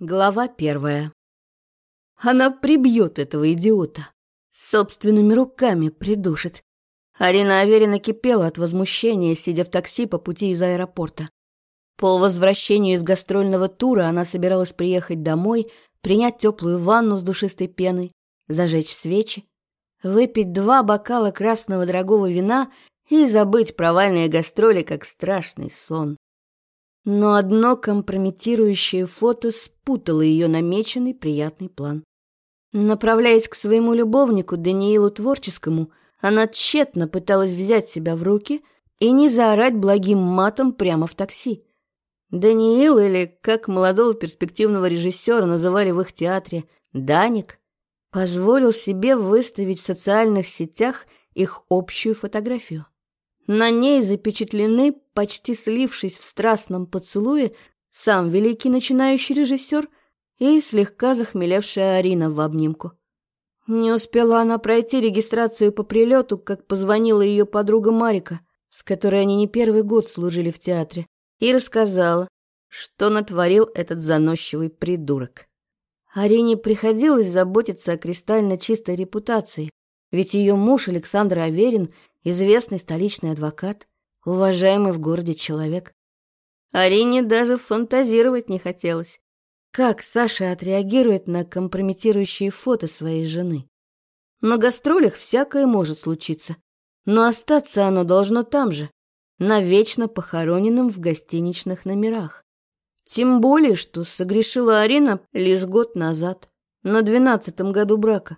Глава первая. Она прибьет этого идиота. Собственными руками придушит. Арина Аверина кипела от возмущения, сидя в такси по пути из аэропорта. По возвращению из гастрольного тура она собиралась приехать домой, принять теплую ванну с душистой пеной, зажечь свечи, выпить два бокала красного дорогого вина и забыть провальные гастроли, как страшный сон. Но одно компрометирующее фото спутало ее намеченный приятный план. Направляясь к своему любовнику Даниилу Творческому, она тщетно пыталась взять себя в руки и не заорать благим матом прямо в такси. Даниил, или, как молодого перспективного режиссера называли в их театре, Даник, позволил себе выставить в социальных сетях их общую фотографию. На ней запечатлены, почти слившись в страстном поцелуе, сам великий начинающий режиссер и слегка захмелевшая Арина в обнимку. Не успела она пройти регистрацию по прилету, как позвонила ее подруга Марика, с которой они не первый год служили в театре, и рассказала, что натворил этот заносчивый придурок. Арине приходилось заботиться о кристально чистой репутации, ведь ее муж Александр Аверин известный столичный адвокат, уважаемый в городе человек. Арине даже фантазировать не хотелось. Как Саша отреагирует на компрометирующие фото своей жены? На гастролях всякое может случиться, но остаться оно должно там же, навечно похороненным в гостиничных номерах. Тем более, что согрешила Арина лишь год назад, на двенадцатом году брака,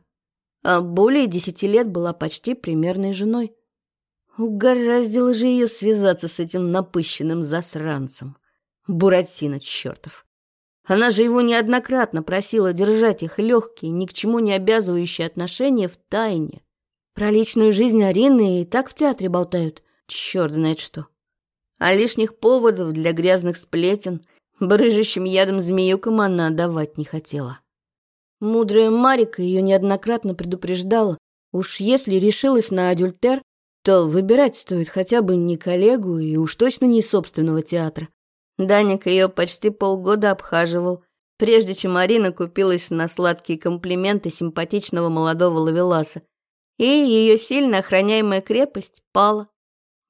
а более десяти лет была почти примерной женой. Угораздило же ее связаться с этим напыщенным засранцем. Буратино чертов. Она же его неоднократно просила держать их легкие, ни к чему не обязывающие отношения в тайне. Про личную жизнь Арины и так в театре болтают. Черт знает что. А лишних поводов для грязных сплетен брыжущим ядом змеюкам она давать не хотела. Мудрая Марика ее неоднократно предупреждала, уж если решилась на адюльтер, то выбирать стоит хотя бы не коллегу и уж точно не собственного театра. Даник ее почти полгода обхаживал, прежде чем Марина купилась на сладкие комплименты симпатичного молодого лавеласа, и ее сильно охраняемая крепость пала.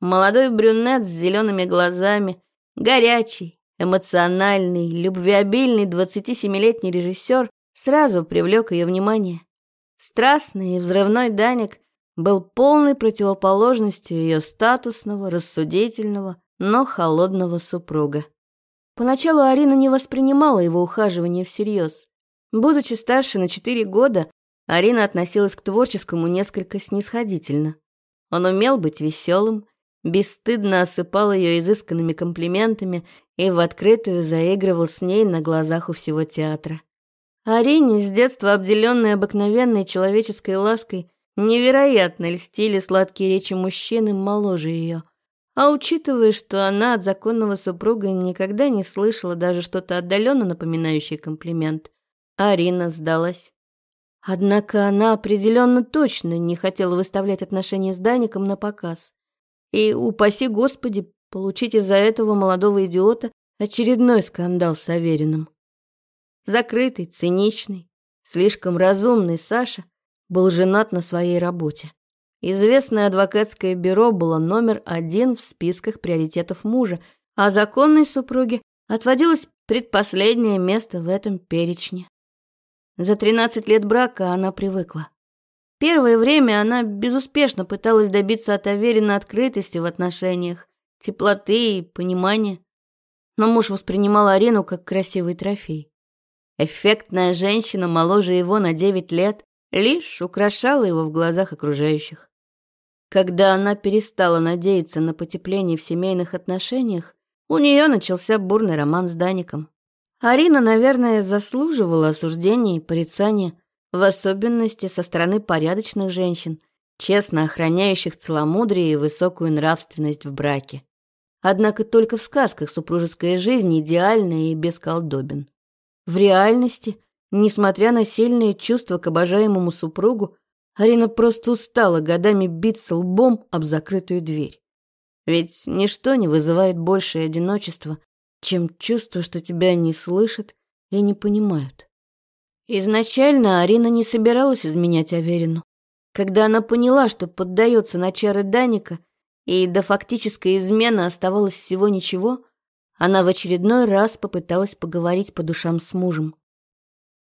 Молодой брюнет с зелеными глазами, горячий, эмоциональный, любвеобильный 27-летний режиссер сразу привлек ее внимание. Страстный и взрывной Даник был полной противоположностью ее статусного, рассудительного, но холодного супруга. Поначалу Арина не воспринимала его ухаживание всерьез. Будучи старше на четыре года, Арина относилась к творческому несколько снисходительно. Он умел быть веселым, бесстыдно осыпал ее изысканными комплиментами и в открытую заигрывал с ней на глазах у всего театра. Арине, с детства обделенной обыкновенной человеческой лаской, Невероятно льстили сладкие речи мужчины моложе ее. А учитывая, что она от законного супруга никогда не слышала даже что-то отдаленно напоминающее комплимент, Арина сдалась. Однако она определенно точно не хотела выставлять отношения с Даником на показ. И, упаси Господи, получить из-за этого молодого идиота очередной скандал с Авериным. Закрытый, циничный, слишком разумный Саша – был женат на своей работе. Известное адвокатское бюро было номер один в списках приоритетов мужа, а законной супруге отводилось предпоследнее место в этом перечне. За 13 лет брака она привыкла. Первое время она безуспешно пыталась добиться от Аверина открытости в отношениях, теплоты и понимания. Но муж воспринимал Арину как красивый трофей. Эффектная женщина моложе его на 9 лет, лишь украшала его в глазах окружающих. Когда она перестала надеяться на потепление в семейных отношениях, у нее начался бурный роман с Даником. Арина, наверное, заслуживала осуждения и порицания, в особенности со стороны порядочных женщин, честно охраняющих целомудрие и высокую нравственность в браке. Однако только в сказках супружеская жизнь идеальна и без колдобин. В реальности Несмотря на сильные чувства к обожаемому супругу, Арина просто устала годами биться лбом об закрытую дверь. Ведь ничто не вызывает большее одиночество, чем чувство, что тебя не слышат и не понимают. Изначально Арина не собиралась изменять Аверину. Когда она поняла, что поддается на чары Даника, и до фактической измены оставалось всего ничего, она в очередной раз попыталась поговорить по душам с мужем.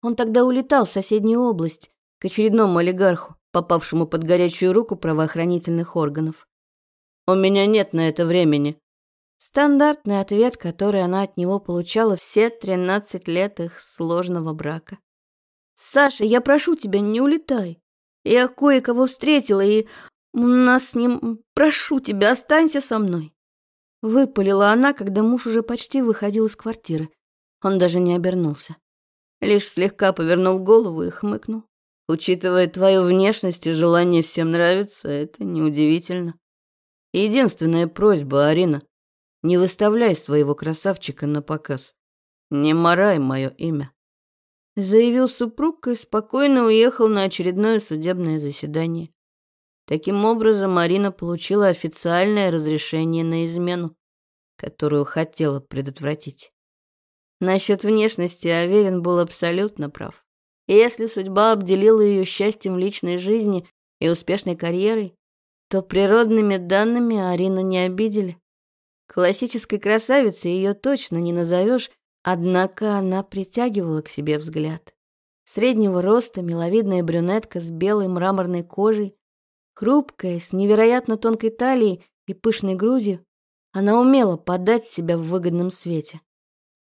Он тогда улетал в соседнюю область, к очередному олигарху, попавшему под горячую руку правоохранительных органов. «У меня нет на это времени». Стандартный ответ, который она от него получала все 13 лет их сложного брака. «Саша, я прошу тебя, не улетай. Я кое-кого встретила, и у нас с ним... Прошу тебя, останься со мной». Выпалила она, когда муж уже почти выходил из квартиры. Он даже не обернулся. Лишь слегка повернул голову и хмыкнул. Учитывая твою внешность и желание всем нравиться, это неудивительно. Единственная просьба, Арина, не выставляй своего красавчика на показ. Не морай мое имя. Заявил супруг и спокойно уехал на очередное судебное заседание. Таким образом, Марина получила официальное разрешение на измену, которую хотела предотвратить. Насчет внешности Аверин был абсолютно прав. Если судьба обделила ее счастьем личной жизни и успешной карьерой, то природными данными Арину не обидели. Классической красавицей ее точно не назовешь, однако она притягивала к себе взгляд. Среднего роста, миловидная брюнетка с белой мраморной кожей, Хрупкая, с невероятно тонкой талией и пышной грудью, она умела подать себя в выгодном свете.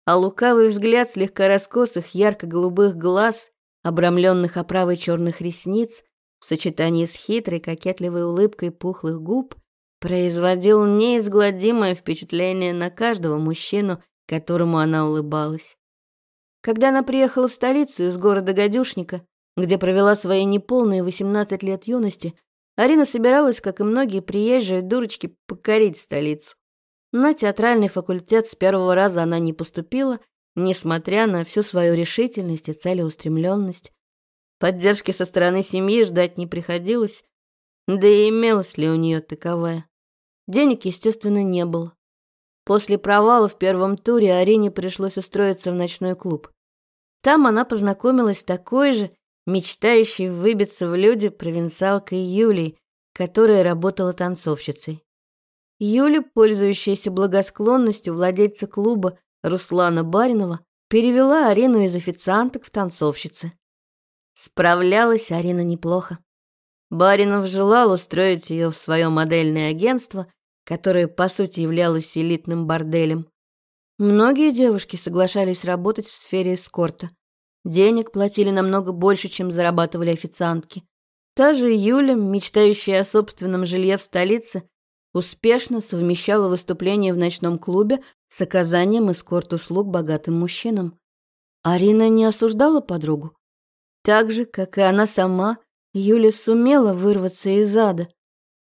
А лукавый взгляд слегка раскосых ярко-голубых глаз, обрамленных оправой черных ресниц, в сочетании с хитрой кокетливой улыбкой пухлых губ, производил неизгладимое впечатление на каждого мужчину, которому она улыбалась. Когда она приехала в столицу из города Гадюшника, где провела свои неполные 18 лет юности, Арина собиралась, как и многие приезжие дурочки, покорить столицу. На театральный факультет с первого раза она не поступила, несмотря на всю свою решительность и целеустремленность. Поддержки со стороны семьи ждать не приходилось, да и имелась ли у нее таковая. Денег, естественно, не было. После провала в первом туре Арине пришлось устроиться в ночной клуб. Там она познакомилась с такой же мечтающей выбиться в люди провинциалкой Юлей, которая работала танцовщицей. Юля, пользующаяся благосклонностью владельца клуба Руслана Баринова, перевела Арину из официанток в танцовщицы. Справлялась Арина неплохо. Баринов желал устроить ее в свое модельное агентство, которое, по сути, являлось элитным борделем. Многие девушки соглашались работать в сфере эскорта, Денег платили намного больше, чем зарабатывали официантки. Та же Юля, мечтающая о собственном жилье в столице, успешно совмещала выступления в ночном клубе с оказанием эскорт-услуг богатым мужчинам. Арина не осуждала подругу. Так же, как и она сама, Юля сумела вырваться из ада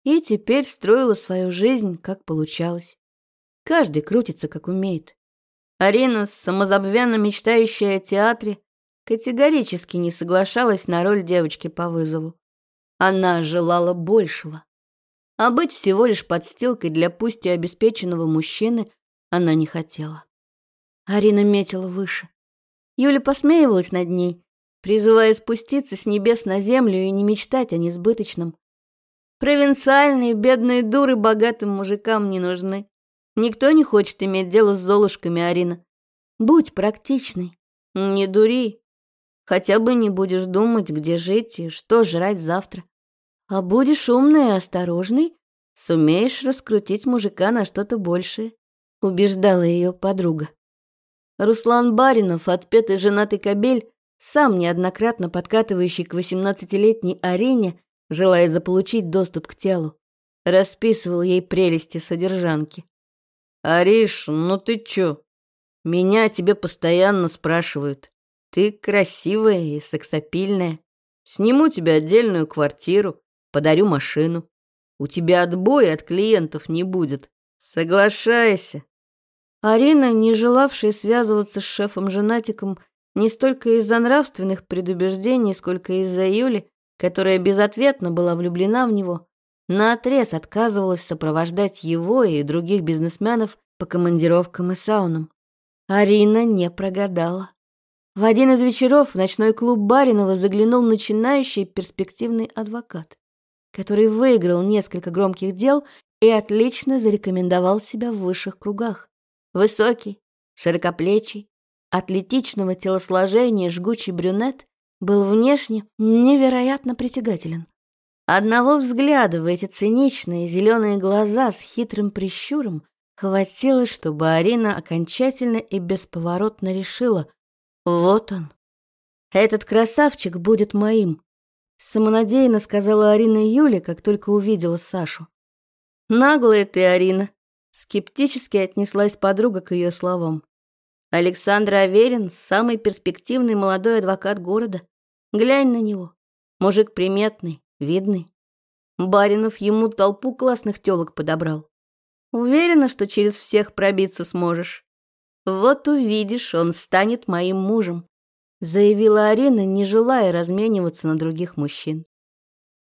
и теперь строила свою жизнь, как получалось. Каждый крутится, как умеет. Арина, самозабвенно мечтающая о театре, категорически не соглашалась на роль девочки по вызову. Она желала большего. А быть всего лишь подстилкой для пусть и обеспеченного мужчины она не хотела. Арина метила выше. Юля посмеивалась над ней, призывая спуститься с небес на землю и не мечтать о несбыточном. Провинциальные бедные дуры богатым мужикам не нужны. Никто не хочет иметь дело с золушками, Арина. Будь практичной. Не дури. Хотя бы не будешь думать, где жить и что жрать завтра. А будешь умный и осторожный, сумеешь раскрутить мужика на что-то большее, убеждала ее подруга. Руслан Баринов, отпетый женатый кобель, сам неоднократно подкатывающий к восемнадцатилетней арене, желая заполучить доступ к телу, расписывал ей прелести содержанки. «Ариш, ну ты чё? Меня тебе постоянно спрашивают. Ты красивая и сексапильная. Сниму тебе отдельную квартиру, подарю машину. У тебя отбоя от клиентов не будет. Соглашайся. Арина, не желавшая связываться с шефом-женатиком не столько из-за нравственных предубеждений, сколько из-за Юли, которая безответно была влюблена в него, наотрез отказывалась сопровождать его и других бизнесменов по командировкам и саунам. Арина не прогадала. В один из вечеров в ночной клуб Баринова заглянул начинающий перспективный адвокат, который выиграл несколько громких дел и отлично зарекомендовал себя в высших кругах. Высокий, широкоплечий, атлетичного телосложения жгучий брюнет был внешне невероятно притягателен. Одного взгляда в эти циничные зеленые глаза с хитрым прищуром хватило, чтобы Арина окончательно и бесповоротно решила «Вот он! Этот красавчик будет моим!» Самонадеянно сказала Арина Юле, как только увидела Сашу. «Наглая ты, Арина!» Скептически отнеслась подруга к ее словам. Александр Аверин – самый перспективный молодой адвокат города. Глянь на него. Мужик приметный, видный. Баринов ему толпу классных тёлок подобрал. Уверена, что через всех пробиться сможешь. Вот увидишь, он станет моим мужем, заявила Арина, не желая размениваться на других мужчин.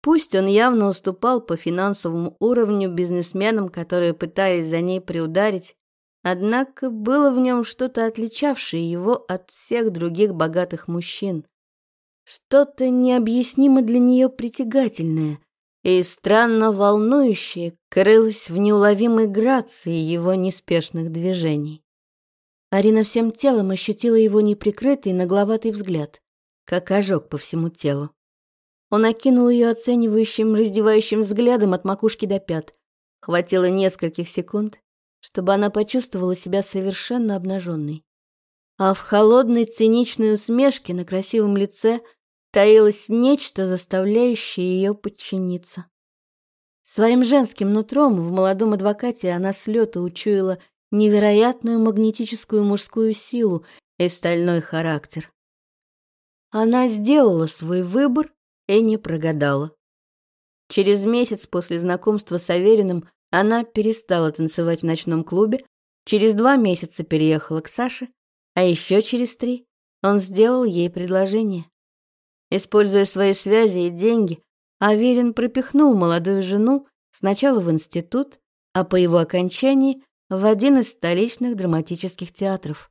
Пусть он явно уступал по финансовому уровню бизнесменам, которые пытались за ней приударить, однако было в нем что-то отличавшее его от всех других богатых мужчин. Что-то необъяснимо для нее притягательное и странно волнующее крылось в неуловимой грации его неспешных движений. Арина всем телом ощутила его неприкрытый нагловатый взгляд, как ожог по всему телу. Он окинул ее оценивающим, раздевающим взглядом от макушки до пят. Хватило нескольких секунд, чтобы она почувствовала себя совершенно обнаженной а в холодной циничной усмешке на красивом лице таилось нечто, заставляющее ее подчиниться. Своим женским нутром в молодом адвокате она с лета учуяла невероятную магнетическую мужскую силу и стальной характер. Она сделала свой выбор и не прогадала. Через месяц после знакомства с Авериным она перестала танцевать в ночном клубе, через два месяца переехала к Саше, а еще через три он сделал ей предложение. Используя свои связи и деньги, Аверин пропихнул молодую жену сначала в институт, а по его окончании в один из столичных драматических театров.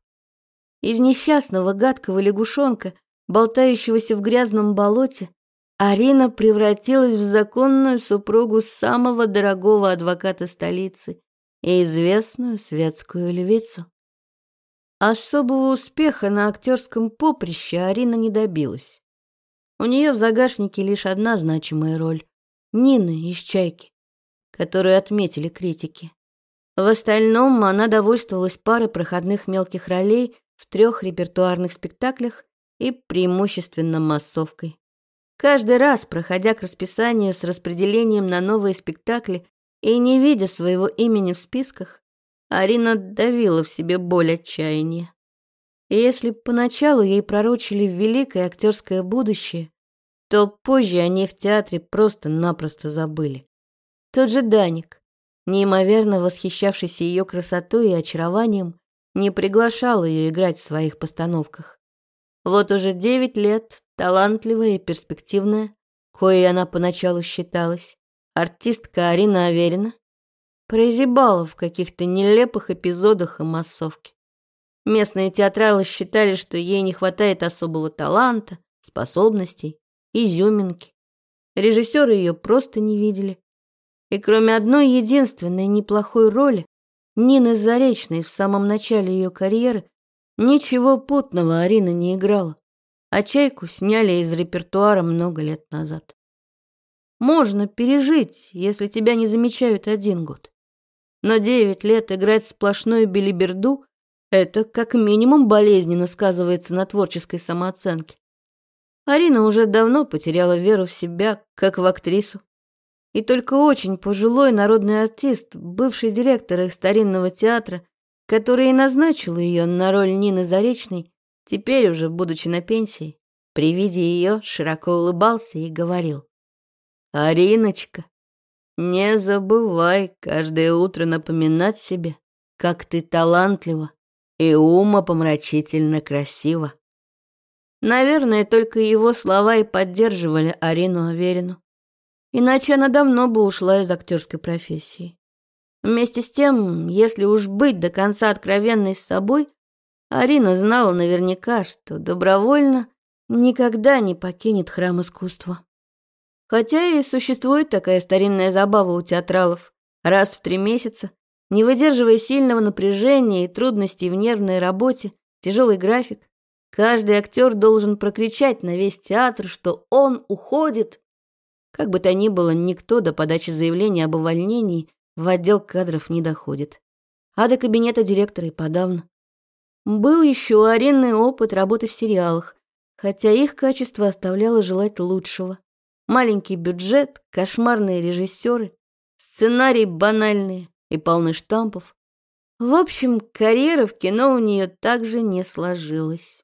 Из несчастного гадкого лягушонка, болтающегося в грязном болоте, Арина превратилась в законную супругу самого дорогого адвоката столицы и известную светскую львицу. Особого успеха на актерском поприще Арина не добилась. У нее в загашнике лишь одна значимая роль — Нина из «Чайки», которую отметили критики. В остальном она довольствовалась парой проходных мелких ролей в трех репертуарных спектаклях и преимущественно массовкой. Каждый раз, проходя к расписанию с распределением на новые спектакли и не видя своего имени в списках, Арина давила в себе боль отчаяния. Если поначалу ей пророчили великое актерское будущее, то позже они в театре просто-напросто забыли. Тот же Даник, неимоверно восхищавшийся ее красотой и очарованием, не приглашал ее играть в своих постановках. Вот уже девять лет, талантливая и перспективная, коей она поначалу считалась, артистка Арина Аверина, прозябала в каких-то нелепых эпизодах и массовке. Местные театралы считали, что ей не хватает особого таланта, способностей, изюминки. Режиссеры ее просто не видели. И кроме одной единственной неплохой роли, Нины Заречной в самом начале ее карьеры, ничего путного Арина не играла, а «Чайку» сняли из репертуара много лет назад. Можно пережить, если тебя не замечают один год. Но девять лет играть сплошную белиберду – это как минимум болезненно сказывается на творческой самооценке. Арина уже давно потеряла веру в себя, как в актрису. И только очень пожилой народный артист, бывший директор их старинного театра, который и назначил ее на роль Нины Заречной, теперь уже, будучи на пенсии, при виде ее широко улыбался и говорил. «Ариночка, не забывай каждое утро напоминать себе, как ты талантлива и умопомрачительно красива. Наверное, только его слова и поддерживали Арину Аверину. Иначе она давно бы ушла из актерской профессии. Вместе с тем, если уж быть до конца откровенной с собой, Арина знала наверняка, что добровольно никогда не покинет храм искусства. Хотя и существует такая старинная забава у театралов. Раз в три месяца, не выдерживая сильного напряжения и трудностей в нервной работе, тяжелый график, каждый актер должен прокричать на весь театр, что он уходит. Как бы то ни было, никто до подачи заявления об увольнении в отдел кадров не доходит. А до кабинета директора и подавно. Был еще аренный опыт работы в сериалах, хотя их качество оставляло желать лучшего. Маленький бюджет, кошмарные режиссеры, сценарий банальные и полны штампов. В общем, карьера в кино у нее также не сложилась.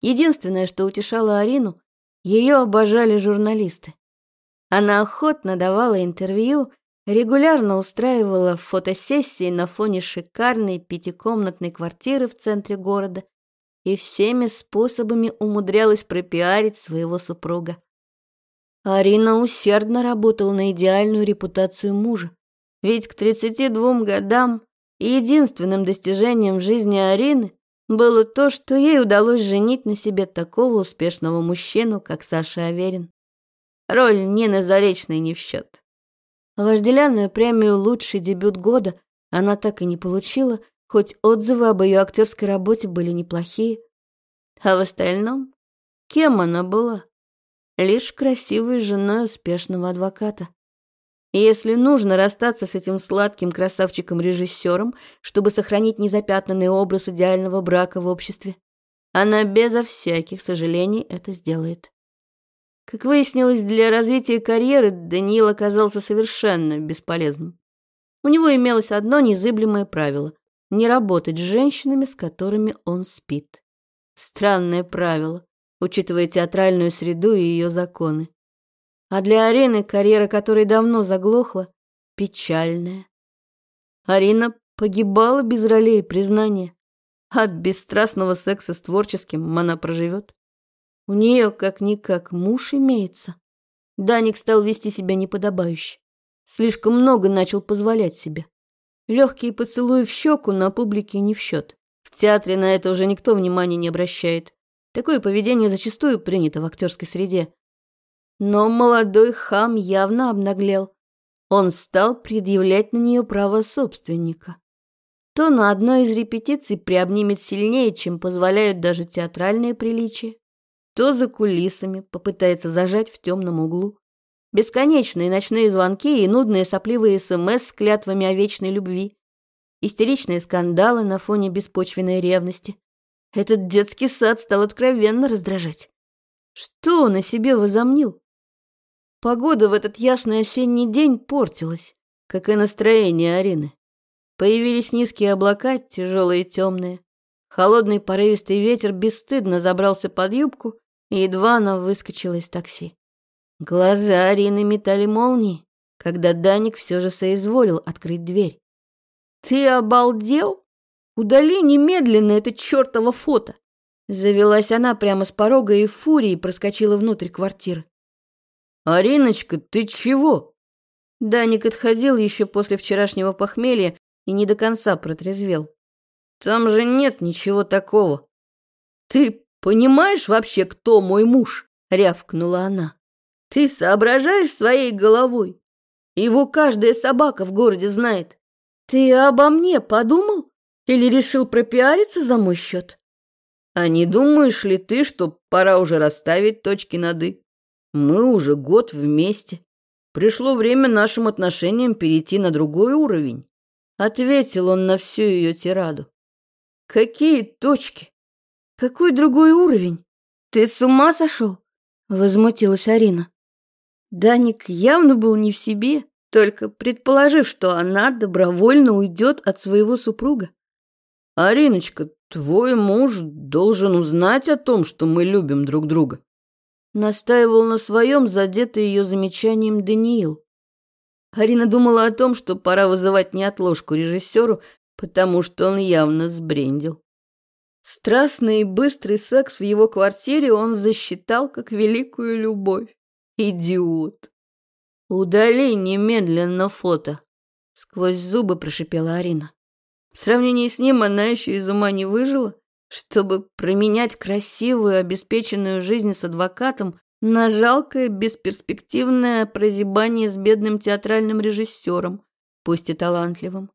Единственное, что утешало Арину, ее обожали журналисты. Она охотно давала интервью, регулярно устраивала фотосессии на фоне шикарной пятикомнатной квартиры в центре города и всеми способами умудрялась пропиарить своего супруга. Арина усердно работала на идеальную репутацию мужа, ведь к 32 годам единственным достижением в жизни Арины было то, что ей удалось женить на себе такого успешного мужчину, как Саша Аверин. Роль Нины Заречной не в счет. Вожделянную премию «Лучший дебют года» она так и не получила, хоть отзывы об ее актерской работе были неплохие. А в остальном, кем она была? Лишь красивой женой успешного адвоката. Если нужно расстаться с этим сладким красавчиком-режиссером, чтобы сохранить незапятнанный образ идеального брака в обществе, она безо всяких сожалений это сделает. Как выяснилось, для развития карьеры Даниил оказался совершенно бесполезным. У него имелось одно незыблемое правило – не работать с женщинами, с которыми он спит. Странное правило, учитывая театральную среду и ее законы. А для Арины, карьера которой давно заглохла, печальная. Арина погибала без ролей и признания, а без страстного секса с творческим она проживет. У нее как-никак муж имеется. Даник стал вести себя неподобающе. Слишком много начал позволять себе. Легкие поцелуи в щеку на публике не в счет. В театре на это уже никто внимания не обращает. Такое поведение зачастую принято в актерской среде. Но молодой хам явно обнаглел. Он стал предъявлять на нее право собственника. То на одной из репетиций приобнимет сильнее, чем позволяют даже театральные приличия то за кулисами попытается зажать в темном углу. Бесконечные ночные звонки и нудные сопливые СМС с клятвами о вечной любви. Истеричные скандалы на фоне беспочвенной ревности. Этот детский сад стал откровенно раздражать. Что он о себе возомнил? Погода в этот ясный осенний день портилась, как и настроение Арины. Появились низкие облака, тяжелые и темные. Холодный порывистый ветер бесстыдно забрался под юбку Едва она выскочила из такси. Глаза Арины метали молнии, когда Даник все же соизволил открыть дверь. «Ты обалдел? Удали немедленно это чертово фото!» Завелась она прямо с порога и в фурии проскочила внутрь квартиры. «Ариночка, ты чего?» Даник отходил еще после вчерашнего похмелья и не до конца протрезвел. «Там же нет ничего такого. Ты «Понимаешь вообще, кто мой муж?» — рявкнула она. «Ты соображаешь своей головой? Его каждая собака в городе знает. Ты обо мне подумал? Или решил пропиариться за мой счет?» «А не думаешь ли ты, что пора уже расставить точки над «и»? Мы уже год вместе. Пришло время нашим отношениям перейти на другой уровень», — ответил он на всю ее тираду. «Какие точки? Какой другой уровень? Ты с ума сошел? Возмутилась Арина. Даник явно был не в себе, только предположив, что она добровольно уйдет от своего супруга. «Ариночка, твой муж должен узнать о том, что мы любим друг друга», настаивал на своем, задетый ее замечанием Даниил. Арина думала о том, что пора вызывать неотложку режиссеру, потому что он явно сбрендил. Страстный и быстрый секс в его квартире он засчитал как великую любовь. Идиот. «Удали немедленно фото», — сквозь зубы прошипела Арина. В сравнении с ним она еще из ума не выжила, чтобы променять красивую, обеспеченную жизнь с адвокатом на жалкое, бесперспективное прозябание с бедным театральным режиссером, пусть и талантливым.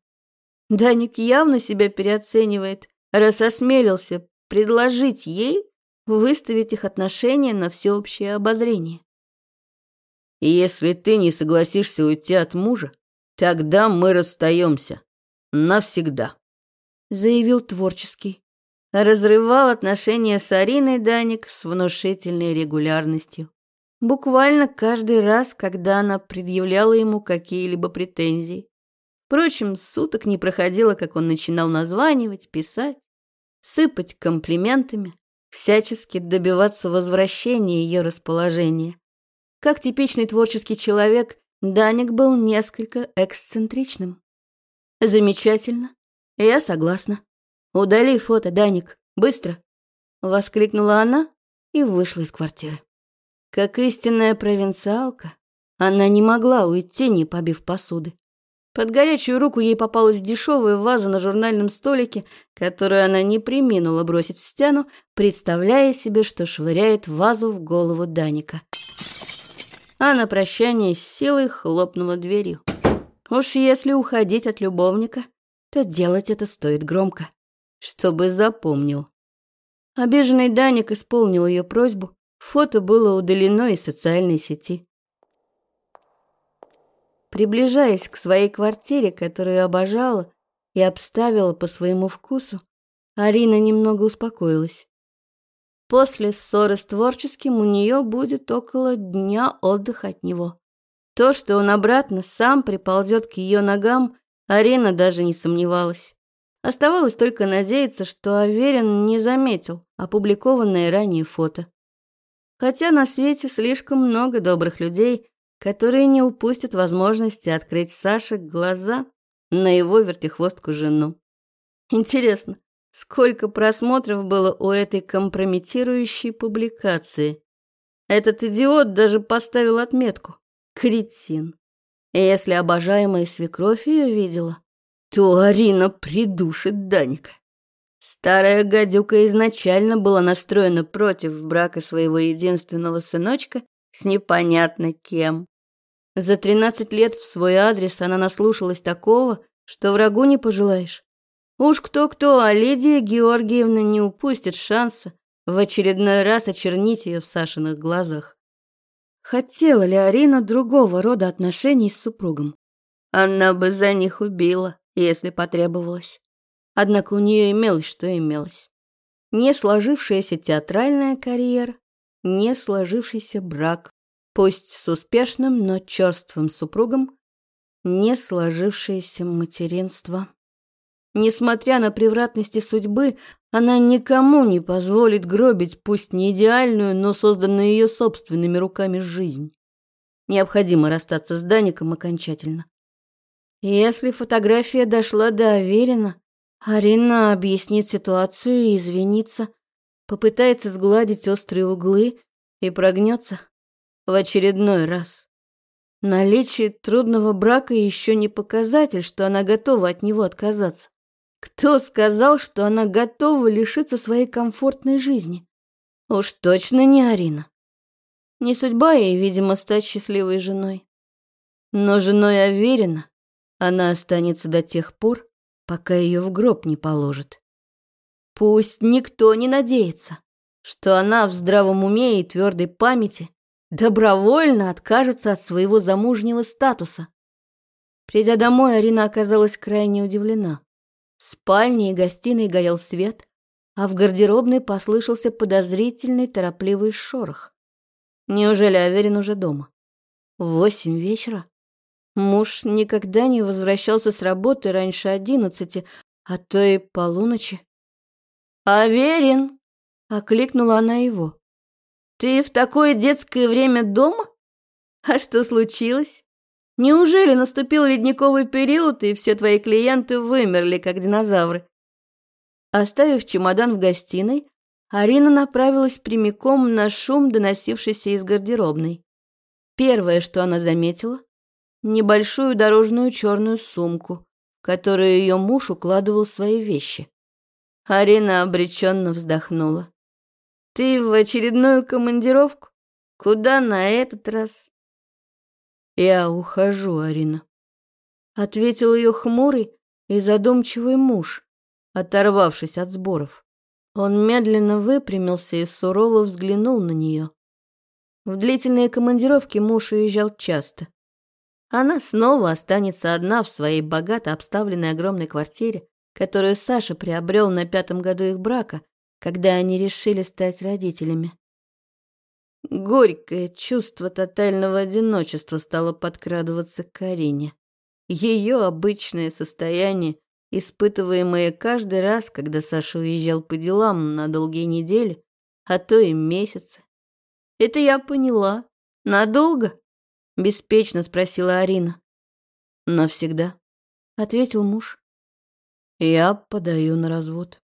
Даник явно себя переоценивает, раз осмелился предложить ей выставить их отношения на всеобщее обозрение. «Если ты не согласишься уйти от мужа, тогда мы расстаемся», навсегда», — заявил творческий. Разрывал отношения с Ариной Даник с внушительной регулярностью. Буквально каждый раз, когда она предъявляла ему какие-либо претензии. Впрочем, суток не проходило, как он начинал названивать, писать, сыпать комплиментами, всячески добиваться возвращения ее расположения. Как типичный творческий человек, Даник был несколько эксцентричным. Замечательно. Я согласна. Удали фото, Даник. Быстро. Воскликнула она и вышла из квартиры. Как истинная провинциалка, она не могла уйти, не побив посуды. Под горячую руку ей попалась дешевая ваза на журнальном столике, которую она не приминула бросить в стену, представляя себе, что швыряет вазу в голову Даника. А на прощание с силой хлопнула дверью. Уж если уходить от любовника, то делать это стоит громко, чтобы запомнил. Обиженный Даник исполнил ее просьбу. Фото было удалено из социальной сети. Приближаясь к своей квартире, которую обожала и обставила по своему вкусу, Арина немного успокоилась. После ссоры с творческим у нее будет около дня отдыха от него. То, что он обратно сам приползет к ее ногам, Арина даже не сомневалась. Оставалось только надеяться, что Аверин не заметил опубликованное ранее фото. Хотя на свете слишком много добрых людей, которые не упустят возможности открыть Саше глаза на его вертихвостку жену. Интересно, сколько просмотров было у этой компрометирующей публикации? Этот идиот даже поставил отметку. Кретин. Если обожаемая свекровь ее видела, то Арина придушит Даника. Старая гадюка изначально была настроена против брака своего единственного сыночка с непонятно кем. За тринадцать лет в свой адрес она наслушалась такого, что врагу не пожелаешь. Уж кто-кто, а Лидия Георгиевна не упустит шанса в очередной раз очернить ее в Сашиных глазах. Хотела ли Арина другого рода отношений с супругом? Она бы за них убила, если потребовалось. Однако у нее имелось, что имелось. Не сложившаяся театральная карьера, не сложившийся брак, пусть с успешным, но черствым супругом, не сложившееся материнство. Несмотря на превратности судьбы, она никому не позволит гробить пусть не идеальную, но созданную ее собственными руками жизнь. Необходимо расстаться с Даником окончательно. Если фотография дошла до Аверина, Арина объяснит ситуацию и извинится, попытается сгладить острые углы и прогнется в очередной раз. Наличие трудного брака еще не показатель, что она готова от него отказаться. Кто сказал, что она готова лишиться своей комфортной жизни? Уж точно не Арина. Не судьба ей, видимо, стать счастливой женой. Но женой Аверина она останется до тех пор, пока ее в гроб не положат. Пусть никто не надеется, что она в здравом уме и твердой памяти добровольно откажется от своего замужнего статуса. Придя домой, Арина оказалась крайне удивлена. В спальне и гостиной горел свет, а в гардеробной послышался подозрительный торопливый шорох. Неужели Аверин уже дома? Восемь вечера? Муж никогда не возвращался с работы раньше одиннадцати, а то и полуночи. «Аверин!» — окликнула она его. «Ты в такое детское время дома? А что случилось?» Неужели наступил ледниковый период, и все твои клиенты вымерли, как динозавры? Оставив чемодан в гостиной, Арина направилась прямиком на шум, доносившийся из гардеробной. Первое, что она заметила — небольшую дорожную черную сумку, которую ее муж укладывал свои вещи. Арина обреченно вздохнула. «Ты в очередную командировку? Куда на этот раз?» «Я ухожу, Арина», — ответил ее хмурый и задумчивый муж, оторвавшись от сборов. Он медленно выпрямился и сурово взглянул на нее. В длительные командировки муж уезжал часто. Она снова останется одна в своей богато обставленной огромной квартире, которую Саша приобрел на пятом году их брака, когда они решили стать родителями. Горькое чувство тотального одиночества стало подкрадываться к Карине. Ее обычное состояние, испытываемое каждый раз, когда Саша уезжал по делам на долгие недели, а то и месяцы. «Это я поняла. Надолго?» — беспечно спросила Арина. «Навсегда», — ответил муж. «Я подаю на развод».